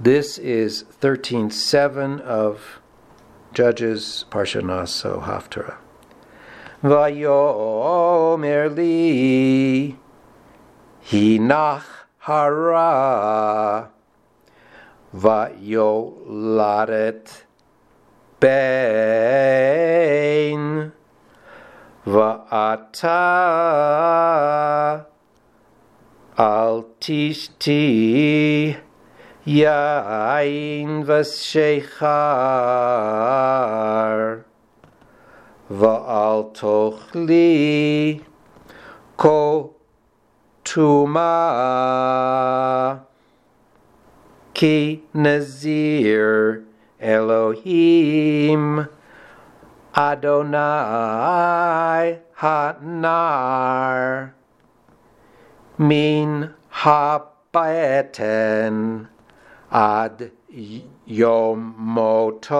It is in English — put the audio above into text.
This is 13.7 of Judges Parsha Naso Haftarah. Vayomer li hinach hara vayoladet bein va'ata al tishti yain v'sheichar va'al tochli ko tuma ki nazir Elohim Adonai Hanar Min Habaeten ad yom moto.